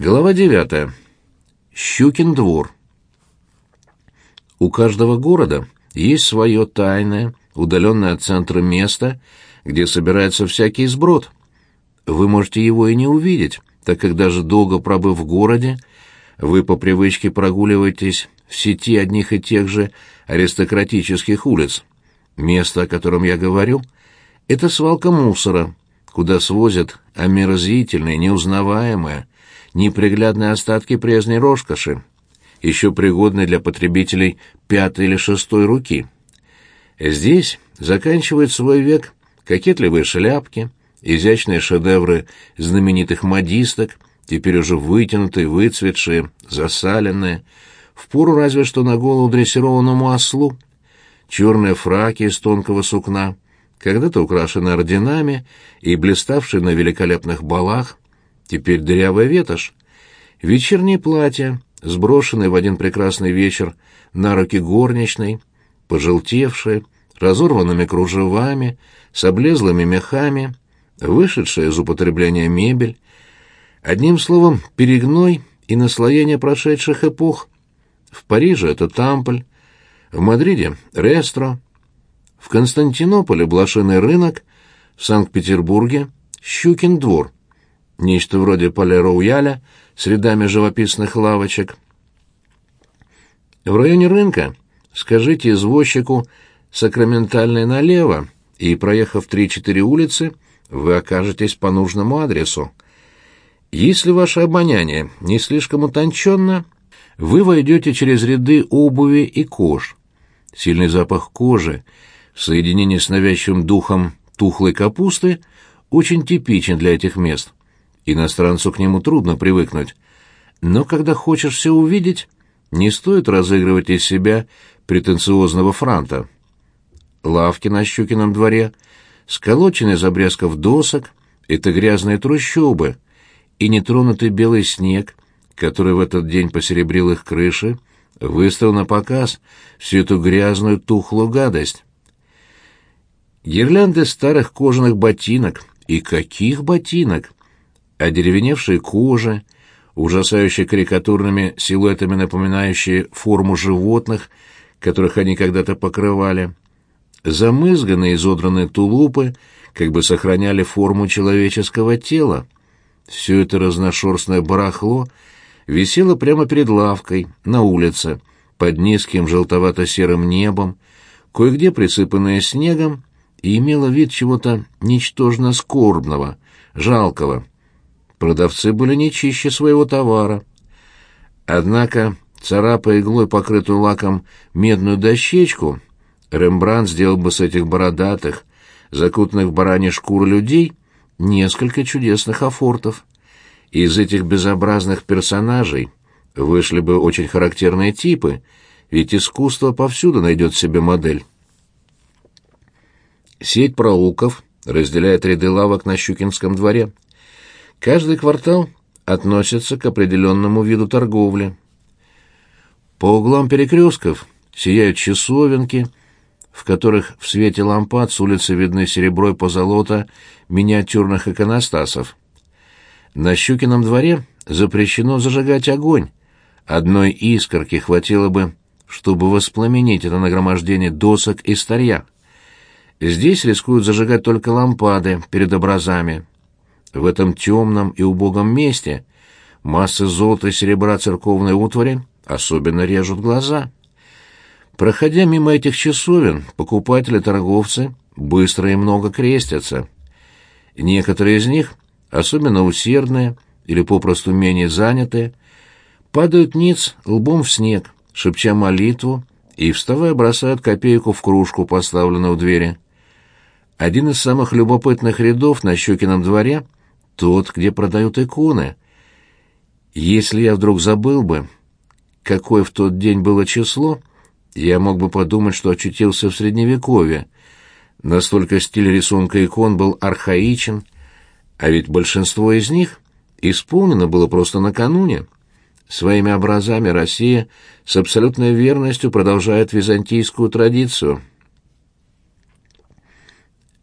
Глава девятая. Щукин двор. У каждого города есть свое тайное, удаленное от центра место, где собирается всякий сброд. Вы можете его и не увидеть, так как даже долго пробыв в городе, вы по привычке прогуливаетесь в сети одних и тех же аристократических улиц. Место, о котором я говорю, это свалка мусора, куда свозят омерзительное, неузнаваемое, неприглядные остатки прежней роскоши, еще пригодные для потребителей пятой или шестой руки. Здесь заканчивают свой век кокетливые шляпки, изящные шедевры знаменитых модисток, теперь уже вытянутые, выцветшие, засаленные, впору разве что на голову дрессированному ослу, черные фраки из тонкого сукна, когда-то украшены орденами и блиставшие на великолепных балах, теперь дырявая ветошь, вечерние платья, сброшенные в один прекрасный вечер на руки горничной, пожелтевшие, разорванными кружевами, с облезлыми мехами, вышедшая из употребления мебель, одним словом, перегной и наслоение прошедших эпох. В Париже это Тампль, в Мадриде — Рестро, в Константинополе — Блошиный рынок, в Санкт-Петербурге — Щукин двор, нечто вроде Пале-Роуяля с рядами живописных лавочек. В районе рынка скажите извозчику «Сакраментальное налево», и, проехав три-четыре улицы, вы окажетесь по нужному адресу. Если ваше обоняние не слишком утонченно, вы войдете через ряды обуви и кож. Сильный запах кожи в соединении с навязчивым духом тухлой капусты очень типичен для этих мест. Иностранцу к нему трудно привыкнуть. Но когда хочешь все увидеть, не стоит разыгрывать из себя претенциозного франта. Лавки на Щукином дворе, сколоченные из обрезков досок, это грязные трущобы, и нетронутый белый снег, который в этот день посеребрил их крыши, выставил на показ всю эту грязную тухлую гадость. Гирлянды старых кожаных ботинок, и каких ботинок! Одеревеневшие кожи, ужасающе карикатурными силуэтами напоминающие форму животных, которых они когда-то покрывали. Замызганные изодранные тулупы как бы сохраняли форму человеческого тела. Все это разношерстное барахло висело прямо перед лавкой, на улице, под низким желтовато-серым небом, кое-где присыпанное снегом, и имело вид чего-то ничтожно скорбного, жалкого. Продавцы были не чище своего товара. Однако, царапая иглой покрытую лаком медную дощечку, Рембрандт сделал бы с этих бородатых, закутанных в баране шкуры людей, несколько чудесных афортов. Из этих безобразных персонажей вышли бы очень характерные типы, ведь искусство повсюду найдет себе модель. Сеть проулков разделяет ряды лавок на Щукинском дворе. Каждый квартал относится к определенному виду торговли. По углам перекрестков сияют часовенки, в которых в свете лампад с улицы видны серебро и позолота миниатюрных иконостасов. На Щукином дворе запрещено зажигать огонь. Одной искорки хватило бы, чтобы воспламенить это нагромождение досок и старья. Здесь рискуют зажигать только лампады перед образами. В этом темном и убогом месте массы золота и серебра церковной утвари особенно режут глаза. Проходя мимо этих часовен, покупатели-торговцы быстро и много крестятся. Некоторые из них, особенно усердные или попросту менее занятые, падают ниц лбом в снег, шепча молитву и, вставая, бросают копейку в кружку, поставленную у двери. Один из самых любопытных рядов на Щекином дворе — тот, где продают иконы. Если я вдруг забыл бы, какое в тот день было число, я мог бы подумать, что очутился в Средневековье. Настолько стиль рисунка икон был архаичен, а ведь большинство из них исполнено было просто накануне. Своими образами Россия с абсолютной верностью продолжает византийскую традицию —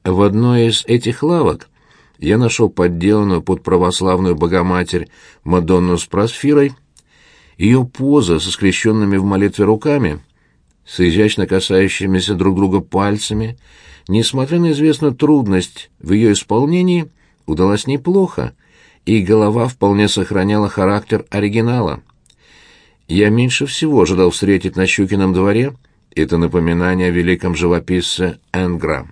в одной из этих лавок я нашел подделанную под православную богоматерь Мадонну с просфирой. Ее поза со скрещенными в молитве руками, с изящно касающимися друг друга пальцами, несмотря на известную трудность в ее исполнении, удалась неплохо, и голова вполне сохраняла характер оригинала. Я меньше всего ожидал встретить на Щукином дворе это напоминание о великом живописце Энгра.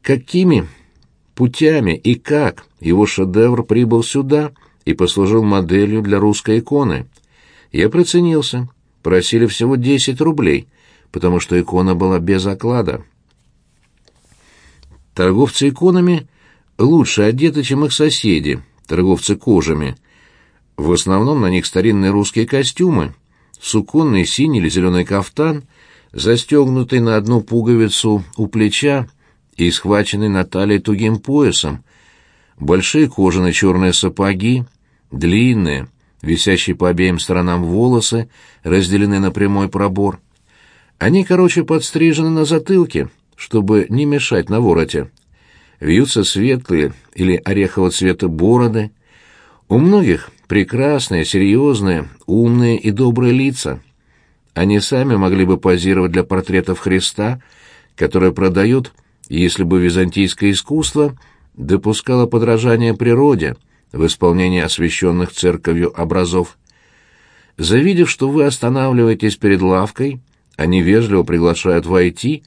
Какими путями и как его шедевр прибыл сюда и послужил моделью для русской иконы? Я приценился. Просили всего 10 рублей, потому что икона была без оклада. Торговцы иконами лучше одеты, чем их соседи, торговцы кожами. В основном на них старинные русские костюмы, суконный синий или зеленый кафтан, застегнутый на одну пуговицу у плеча и схваченный на талии тугим поясом, большие кожаные черные сапоги, длинные, висящие по обеим сторонам волосы, разделены на прямой пробор. Они, короче, подстрижены на затылке, чтобы не мешать на вороте вьются светлые или орехового цвета бороды. У многих прекрасные, серьезные, умные и добрые лица. Они сами могли бы позировать для портретов Христа, которые продают, если бы византийское искусство допускало подражание природе в исполнении освященных церковью образов. Завидев, что вы останавливаетесь перед лавкой, они вежливо приглашают войти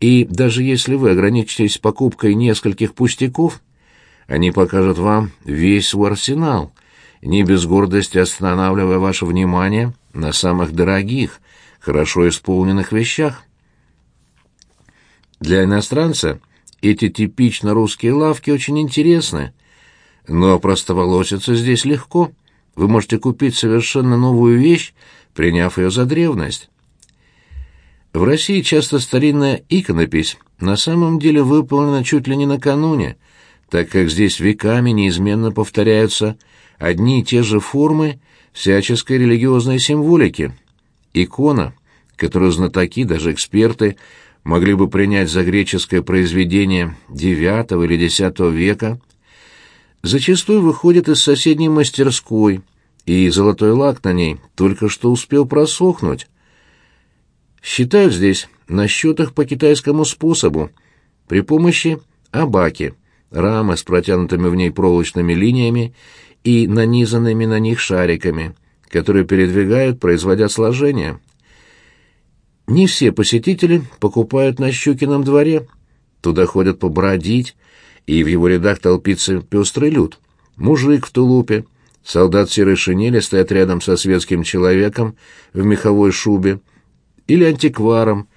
и даже если вы ограничитесь покупкой нескольких пустяков, они покажут вам весь свой арсенал, не без гордости останавливая ваше внимание на самых дорогих, хорошо исполненных вещах. Для иностранца эти типично русские лавки очень интересны, но простоволоситься здесь легко. Вы можете купить совершенно новую вещь, приняв ее за древность. В России часто старинная иконопись на самом деле выполнена чуть ли не накануне, так как здесь веками неизменно повторяются одни и те же формы всяческой религиозной символики. Икона, которую знатоки, даже эксперты, могли бы принять за греческое произведение IX или X века, зачастую выходит из соседней мастерской, и золотой лак на ней только что успел просохнуть, Считают здесь на счетах по китайскому способу, при помощи абаки, рамы с протянутыми в ней проволочными линиями и нанизанными на них шариками, которые передвигают, производя сложения. Не все посетители покупают на Щукином дворе. Туда ходят побродить, и в его рядах толпится пестрый люд. Мужик в тулупе, солдат в серой шинели стоят рядом со светским человеком в меховой шубе, или антикваром,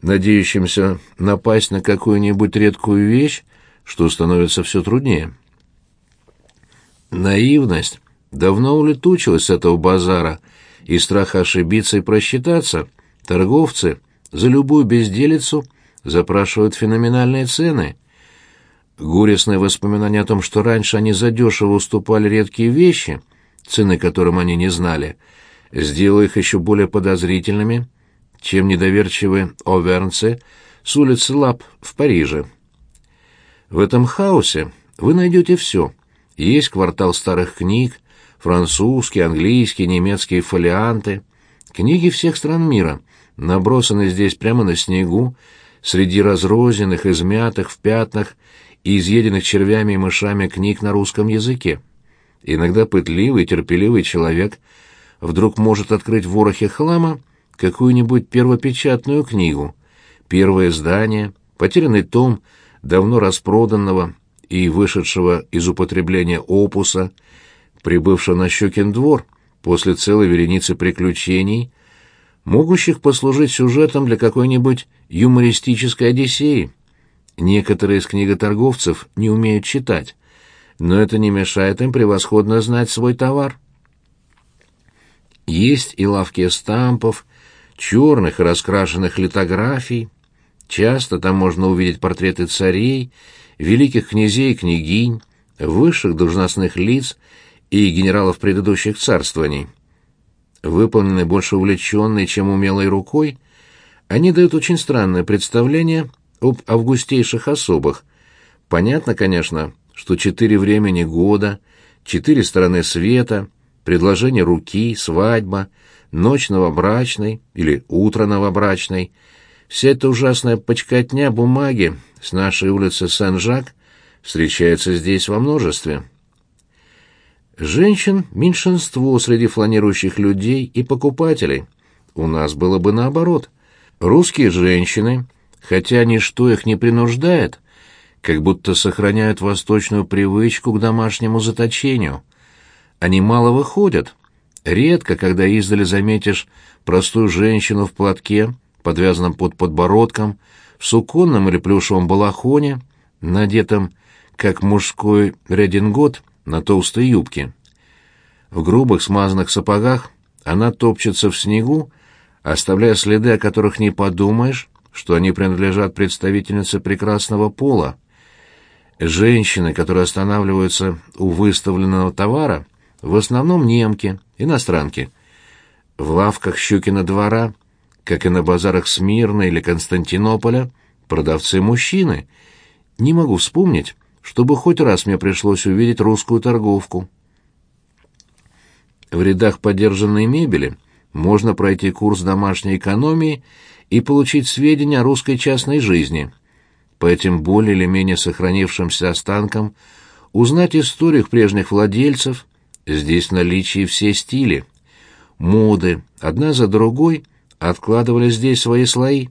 надеющимся напасть на какую-нибудь редкую вещь, что становится все труднее. Наивность давно улетучилась с этого базара, и страх ошибиться и просчитаться торговцы за любую безделицу запрашивают феноменальные цены. Горестные воспоминания о том, что раньше они задешево уступали редкие вещи, цены которым они не знали, сделало их еще более подозрительными чем недоверчивые овернцы с улицы Лап в Париже. В этом хаосе вы найдете все. Есть квартал старых книг, французские, английские, немецкие фолианты, книги всех стран мира, набросаны здесь прямо на снегу, среди разрозненных, измятых в пятнах и изъеденных червями и мышами книг на русском языке. Иногда пытливый терпеливый человек вдруг может открыть в ворохе хлама какую-нибудь первопечатную книгу, первое издание, потерянный том давно распроданного и вышедшего из употребления опуса, прибывшего на Щекин двор после целой вереницы приключений, могущих послужить сюжетом для какой-нибудь юмористической одиссеи. Некоторые из книготорговцев не умеют читать, но это не мешает им превосходно знать свой товар. Есть и лавки стампов, черных и раскрашенных литографий. Часто там можно увидеть портреты царей, великих князей и княгинь, высших должностных лиц и генералов предыдущих царствований. Выполнены больше увлеченной, чем умелой рукой, они дают очень странное представление об августейших особах, Понятно, конечно, что четыре времени года, четыре стороны света, предложение руки, свадьба, ночь новобрачной или утро новобрачной, вся эта ужасная почкотня бумаги с нашей улицы Сен-Жак встречается здесь во множестве. Женщин — меньшинство среди фланирующих людей и покупателей. У нас было бы наоборот. Русские женщины, хотя ничто их не принуждает, как будто сохраняют восточную привычку к домашнему заточению. Они мало выходят. Редко, когда издали заметишь простую женщину в платке, подвязанном под подбородком, в суконном или плюшевом балахоне, надетом, как мужской редингот, на толстой юбке. В грубых смазанных сапогах она топчется в снегу, оставляя следы, о которых не подумаешь, что они принадлежат представительнице прекрасного пола. Женщины, которые останавливаются у выставленного товара, в основном немки, иностранки. В лавках Щукина двора, как и на базарах Смирна или Константинополя, продавцы мужчины. Не могу вспомнить, чтобы хоть раз мне пришлось увидеть русскую торговку. В рядах подержанной мебели можно пройти курс домашней экономии и получить сведения о русской частной жизни. По этим более или менее сохранившимся останкам узнать историю прежних владельцев, здесь в наличии все стили. Моды, одна за другой, откладывали здесь свои слои.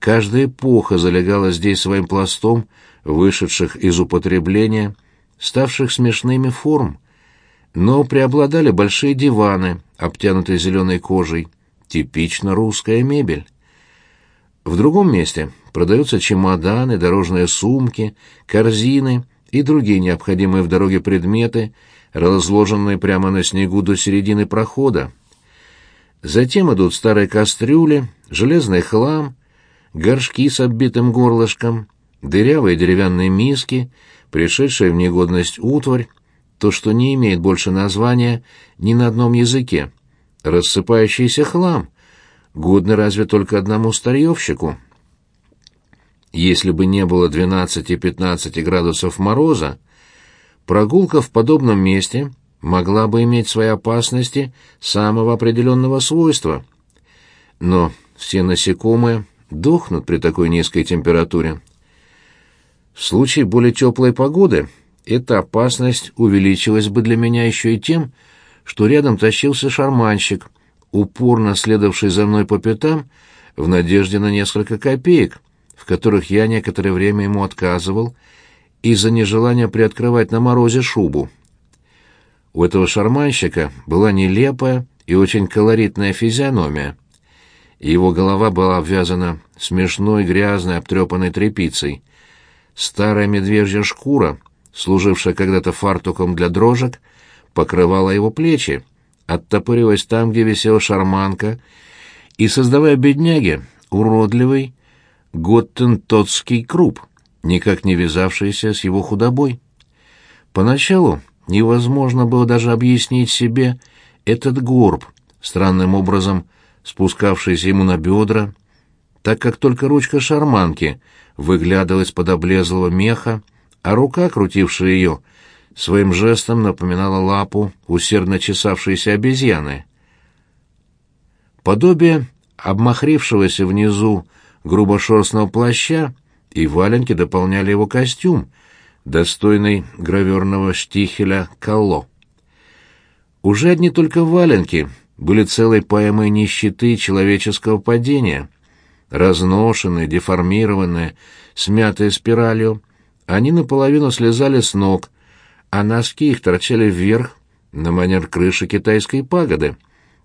Каждая эпоха залегала здесь своим пластом вышедших из употребления, ставших смешными форм, но преобладали большие диваны, обтянутые зеленой кожей, типично русская мебель. В другом месте продаются чемоданы, дорожные сумки, корзины и другие необходимые в дороге предметы, разложенные прямо на снегу до середины прохода. Затем идут старые кастрюли, железный хлам, горшки с оббитым горлышком, дырявые деревянные миски, пришедшая в негодность утварь, то, что не имеет больше названия ни на одном языке, рассыпающийся хлам, годный разве только одному старьевщику. Если бы не было 12-15 градусов мороза, прогулка в подобном месте могла бы иметь свои опасности самого определенного свойства. Но все насекомые дохнут при такой низкой температуре. В случае более теплой погоды эта опасность увеличилась бы для меня еще и тем, что рядом тащился шарманщик, упорно следовавший за мной по пятам в надежде на несколько копеек, в которых я некоторое время ему отказывал из-за нежелания приоткрывать на морозе шубу. У этого шарманщика была нелепая и очень колоритная физиономия. Его голова была обвязана смешной грязной обтрепанной тряпицей. Старая медвежья шкура, служившая когда-то фартуком для дрожек, покрывала его плечи, оттопыриваясь там, где висела шарманка, и создавая бедняге уродливый готтентотский круп, никак не вязавшийся с его худобой. Поначалу невозможно было даже объяснить себе этот горб, странным образом спускавшийся ему на бедра, так как только ручка шарманки выглядывала из-под облезлого меха, а рука, крутившая ее, своим жестом напоминала лапу усердно чесавшейся обезьяны. Подобие обмахрившегося внизу грубошерстного плаща и валенки дополняли его костюм, достойный граверного штихеля Калло. Уже одни только валенки были целой поэмой нищеты человеческого падения — разношенные, деформированные, смятые спиралью, они наполовину слезали с ног, а носки их торчали вверх на манер крыши китайской пагоды,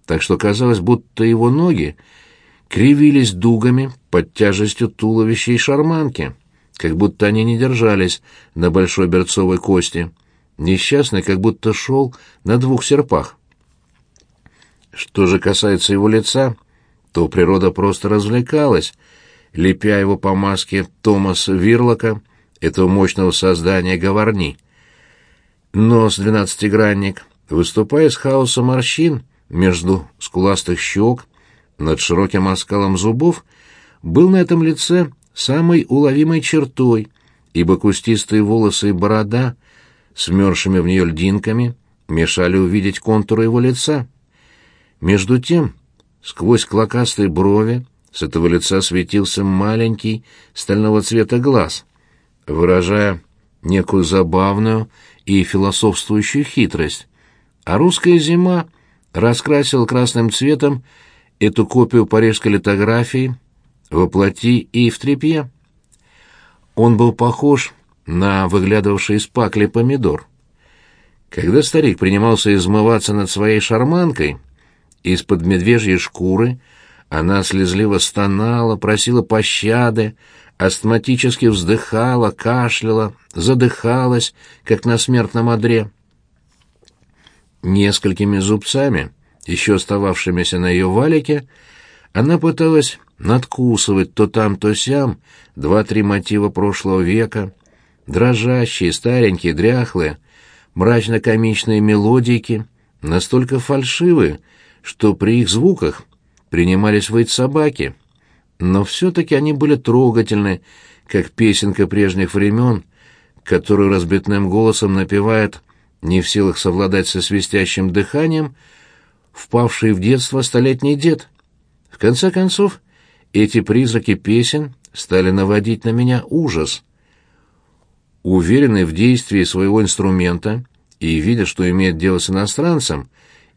так что казалось, будто его ноги кривились дугами под тяжестью туловища и шарманки, как будто они не держались на большой берцовой кости. Несчастный как будто шел на двух серпах. Что же касается его лица, то природа просто развлекалась, лепя его по маске Томаса Вирлока, этого мощного создания говорни. Нос двенадцатигранник, выступая из хаоса морщин между скуластых щек, над широким оскалом зубов, был на этом лице самой уловимой чертой, ибо кустистые волосы и борода, смерзшими в нее льдинками, мешали увидеть контуры его лица. Между тем, сквозь клокастые брови с этого лица светился маленький стального цвета глаз, выражая некую забавную и философствующую хитрость. А русская зима раскрасила красным цветом эту копию парижской литографии воплоти и в тряпье. Он был похож на выглядывавший из пакли помидор. Когда старик принимался измываться над своей шарманкой, из-под медвежьей шкуры она слезливо стонала, просила пощады, астматически вздыхала, кашляла, задыхалась, как на смертном одре. Несколькими зубцами, еще остававшимися на ее валике, она пыталась надкусывать то там, то сям два-три мотива прошлого века, дрожащие, старенькие, дряхлые, мрачно-комичные мелодики, настолько фальшивые, что при их звуках принимались выть собаки. Но все-таки они были трогательны, как песенка прежних времен, которую разбитным голосом напевает, не в силах совладать со свистящим дыханием, впавший в детство столетний дед. В конце концов, эти призраки песен стали наводить на меня ужас. Уверенный в действии своего инструмента и видя, что имеет дело с иностранцем,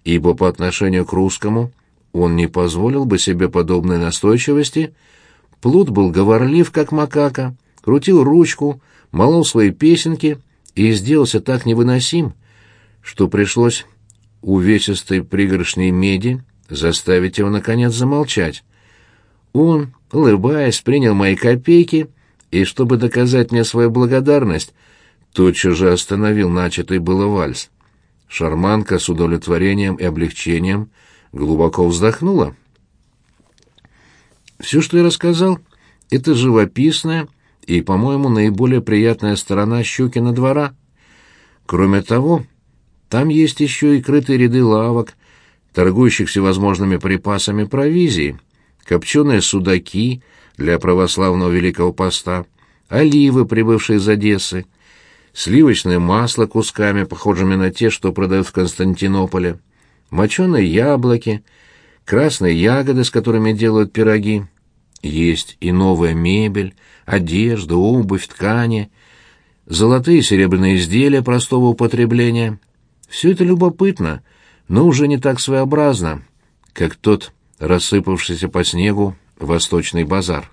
ибо по отношению к русскому он не позволил бы себе подобной настойчивости, Плут был говорлив, как макака, крутил ручку, молол свои песенки и сделался так невыносим, что пришлось увесистой пригоршней меди заставить его, наконец, замолчать. Он, улыбаясь, принял мои копейки и, чтобы доказать мне свою благодарность, тотчас же остановил начатый было вальс. Шарманка с удовлетворением и облегчением глубоко вздохнула. Все, что я рассказал, это живописная и, по-моему, наиболее приятная сторона Щукина двора. Кроме того, там есть еще и крытые ряды лавок, торгующих всевозможными припасами провизии, копченые судаки для православного Великого Поста, оливы, прибывшие из Одессы, сливочное масло кусками, похожими на те, что продают в Константинополе, моченые яблоки, красные ягоды, с которыми делают пироги. Есть и новая мебель, одежда, обувь, ткани, золотые и серебряные изделия простого употребления. Все это любопытно, но уже не так своеобразно, как тот рассыпавшийся по снегу восточный базар.